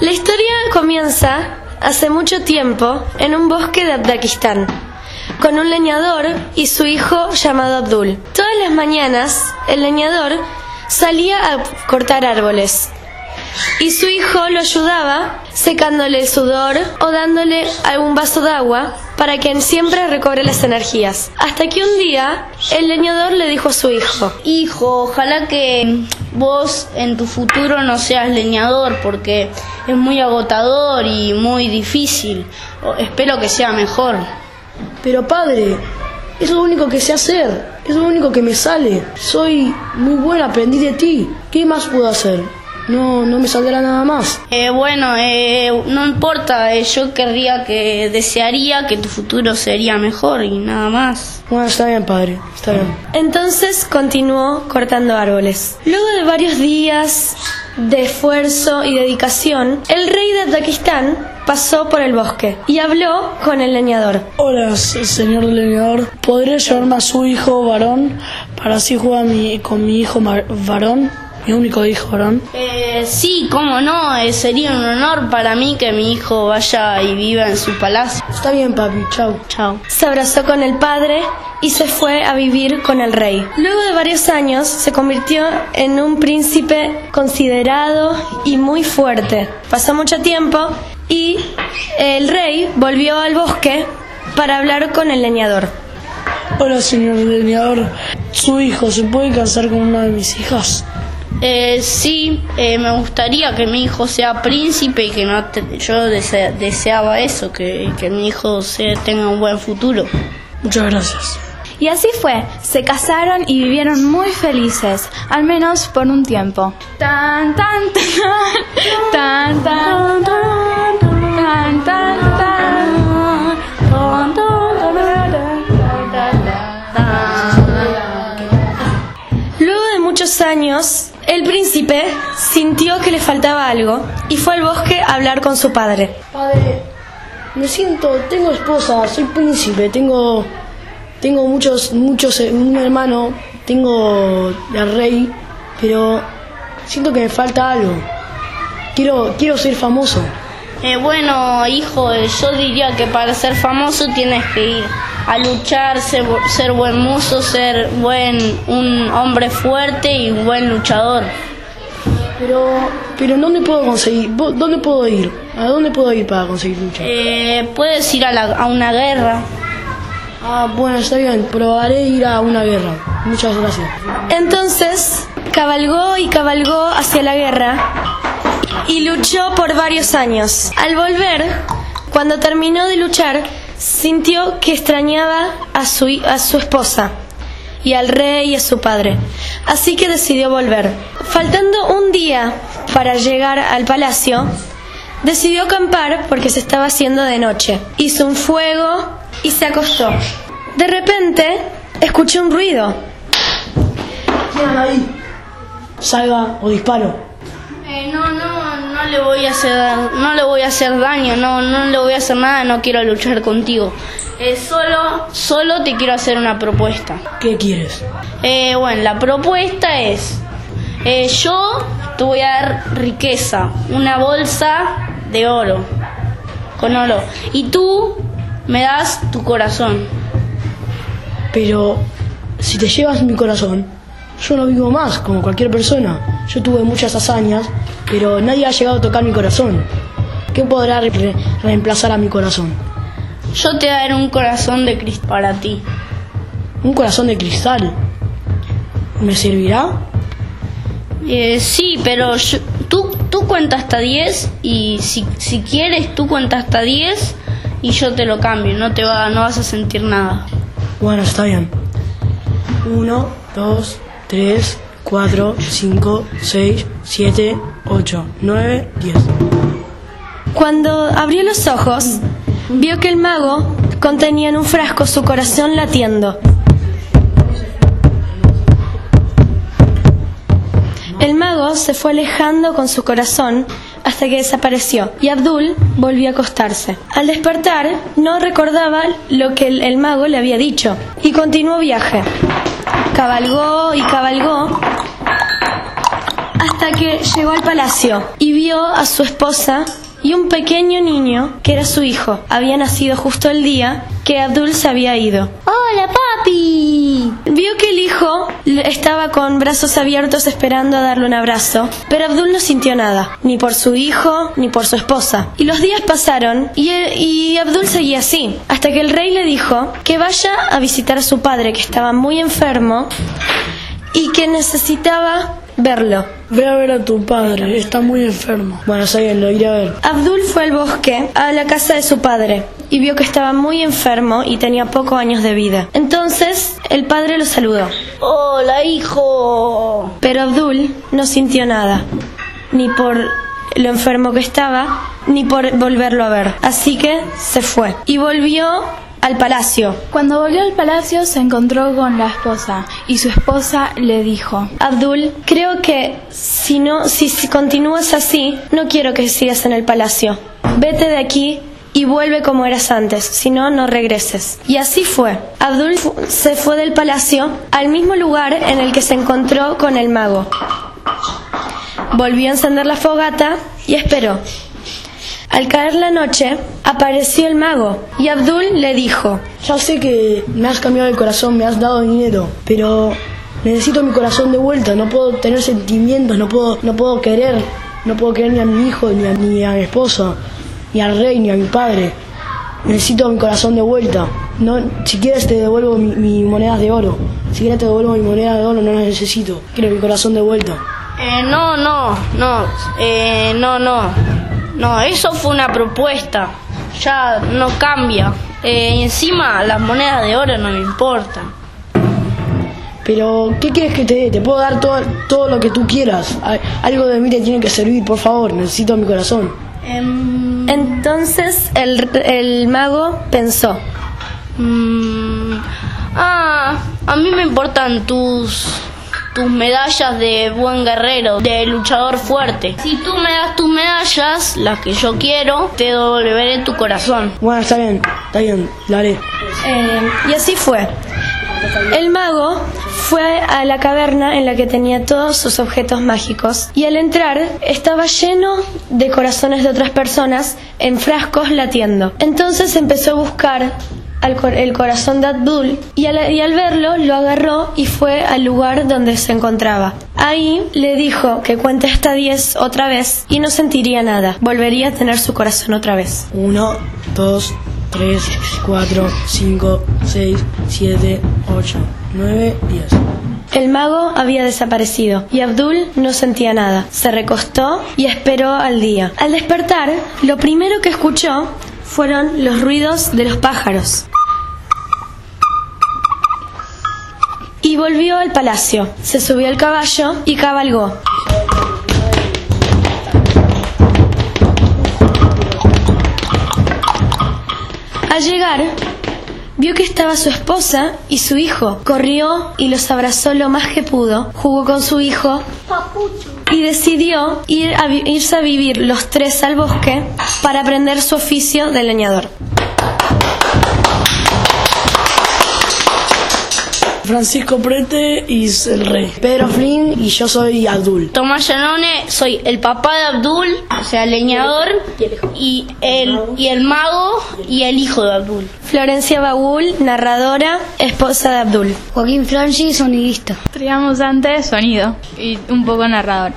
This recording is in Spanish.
La historia comienza hace mucho tiempo en un bosque de Afganistán, con un leñador y su hijo llamado Abdul. Todas las mañanas el leñador salía a cortar árboles y su hijo lo ayudaba secándole el sudor o dándole algún vaso de agua para que siempre recobre las energías. Hasta que un día el leñador le dijo a su hijo, Hijo, ojalá que vos en tu futuro no seas leñador porque es muy agotador y muy difícil. Espero que sea mejor. Pero padre, es lo único que sé hacer, es lo único que me sale. Soy muy buena, aprendí de ti. ¿Qué más puedo hacer? No, no me saldrá nada más. Eh, bueno, eh, no importa, eh, yo querría que desearía que tu futuro sería mejor y nada más. Bueno, está bien, padre, está bien. Entonces continuó cortando árboles. Luego de varios días de esfuerzo y dedicación, el rey de Afganistán pasó por el bosque y habló con el leñador. Hola, señor leñador. ¿Podría llevarme a su hijo varón para así jugar mi- con mi hijo varón? Mi único hijo varón. Eh, sí, cómo no, eh, sería un honor para mí que mi hijo vaya y viva en su palacio. Está bien, papi, chao. Chao. Se abrazó con el padre y se fue a vivir con el rey. Luego de varios años se convirtió en un príncipe considerado y muy fuerte. Pasó mucho tiempo y el rey volvió al bosque para hablar con el leñador. Hola, señor leñador. ¿Su hijo se puede casar con una de mis hijas? Eh, sí, eh, me gustaría que mi hijo sea príncipe y que no te- yo dese- deseaba eso, que, que mi hijo se, tenga un buen futuro. Muchas gracias. Y así fue, se casaron y vivieron muy felices, al menos por un tiempo. Tan tan tan tan tan tan tan tan tan tan Luego de muchos años, el príncipe sintió que le faltaba algo y fue al bosque a hablar con su padre. Padre, me siento, tengo esposa, soy príncipe, tengo, tengo muchos, muchos, un hermano, tengo el rey, pero siento que me falta algo. Quiero, quiero ser famoso. Eh, bueno, hijo, yo diría que para ser famoso tienes que ir a luchar, ser, ser buen mozo, ser buen, un hombre fuerte y un buen luchador. Pero, pero ¿en ¿dónde puedo conseguir? ¿Dónde puedo ir? ¿A dónde puedo ir para conseguir lucha? Eh, puedes ir a, la- a una guerra. Ah, bueno, está bien, probaré ir a una guerra. Muchas gracias. Entonces, cabalgó y cabalgó hacia la guerra y luchó por varios años. Al volver, cuando terminó de luchar, sintió que extrañaba a su, a su esposa y al rey y a su padre. Así que decidió volver. Faltando un día para llegar al palacio, decidió acampar porque se estaba haciendo de noche. Hizo un fuego y se acostó. De repente, escuchó un ruido. ¿Quién ahí? Salga o disparo. Eh, no, no le voy a hacer, no le voy a hacer daño, no, no le voy a hacer nada, no quiero luchar contigo. Eh, solo, solo te quiero hacer una propuesta. ¿Qué quieres? Eh, bueno, la propuesta es, eh, yo te voy a dar riqueza, una bolsa de oro, con oro, y tú me das tu corazón. Pero si te llevas mi corazón, yo no vivo más como cualquier persona. Yo tuve muchas hazañas, pero nadie ha llegado a tocar mi corazón. ¿Qué podrá re- reemplazar a mi corazón? Yo te daré un corazón de cristal para ti. Un corazón de cristal. ¿Me servirá? Eh, sí, pero yo- tú, tú cuentas hasta 10 y si, si quieres tú cuentas hasta 10 y yo te lo cambio, no, te va, no vas a sentir nada. Bueno, está bien. Uno, dos, tres, cuatro, cinco, seis, siete, ocho, nueve, diez. Cuando abrió los ojos, vio que el mago contenía en un frasco su corazón latiendo. El mago se fue alejando con su corazón hasta que desapareció y Abdul volvió a acostarse. Al despertar, no recordaba lo que el, el mago le había dicho y continuó viaje. Cabalgó y cabalgó hasta que llegó al palacio y vio a su esposa y un pequeño niño que era su hijo. Había nacido justo el día que Abdul se había ido. ¡Hola, papi! Vio que el hijo estaba con brazos abiertos esperando a darle un abrazo, pero Abdul no sintió nada, ni por su hijo ni por su esposa. Y los días pasaron y, y Abdul seguía así, hasta que el rey le dijo que vaya a visitar a su padre que estaba muy enfermo y que necesitaba verlo. Ve a ver a tu padre, está muy enfermo. Bueno, está bien, lo iré a ver. Abdul fue al bosque, a la casa de su padre, y vio que estaba muy enfermo y tenía pocos años de vida. Entonces el padre lo saludó, ¡Hola, hijo! pero Abdul no sintió nada, ni por lo enfermo que estaba, ni por volverlo a ver. Así que se fue y volvió al palacio. Cuando volvió al palacio se encontró con la esposa y su esposa le dijo, Abdul, creo que si no, si, si continúas así, no quiero que sigas en el palacio. Vete de aquí y vuelve como eras antes, si no, no regreses. Y así fue. Abdul se fue del palacio al mismo lugar en el que se encontró con el mago. Volvió a encender la fogata y esperó. Al caer la noche, apareció el mago y Abdul le dijo, Ya sé que me has cambiado el corazón, me has dado dinero, pero necesito mi corazón de vuelta, no puedo tener sentimientos, no puedo, no puedo querer, no puedo querer ni a mi hijo, ni a, ni a mi esposa, ni al rey, ni a mi padre. Necesito mi corazón de vuelta. No, si quieres te devuelvo mi, mi monedas de oro. Si quieres te devuelvo mi moneda de oro, no las necesito. Quiero mi corazón de vuelta. Eh, no, no, no, eh, no, no. No, eso fue una propuesta. Ya no cambia. Eh, encima las monedas de oro no me importan. Pero, ¿qué quieres que te dé? Te puedo dar todo, todo lo que tú quieras. Al- Algo de mí te tiene que servir, por favor. Necesito mi corazón. Em, Entonces el, el mago pensó, mm, ah, a mí me importan tus tus medallas de buen guerrero, de luchador fuerte. Si tú me das tus medallas, las que yo quiero, te devolveré tu corazón. Bueno, está bien, está bien, lo haré. Eh, y así fue. El mago fue a la caverna en la que tenía todos sus objetos mágicos y al entrar estaba lleno de corazones de otras personas en frascos latiendo. Entonces empezó a buscar al cor- el corazón de Abdul y al, y al verlo lo agarró y fue al lugar donde se encontraba. Ahí le dijo que cuente hasta 10 otra vez y no sentiría nada. Volvería a tener su corazón otra vez. Uno, dos, tres, cuatro, cinco, seis, siete, ocho, nueve, diez. El mago había desaparecido y Abdul no sentía nada. Se recostó y esperó al día. Al despertar, lo primero que escuchó fueron los ruidos de los pájaros. Y volvió al palacio. Se subió al caballo y cabalgó. Al llegar, vio que estaba su esposa y su hijo. Corrió y los abrazó lo más que pudo, jugó con su hijo y decidió ir irse a vivir los tres al bosque para aprender su oficio de leñador. Francisco Prete es el rey. Pedro Flynn y yo soy Abdul. Tomás Llanone, soy el papá de Abdul, o sea, el leñador, y el, y el mago y el hijo de Abdul. Florencia Baúl, narradora, esposa de Abdul. Joaquín Franchi, sonidista. Triamos antes sonido y un poco narrador.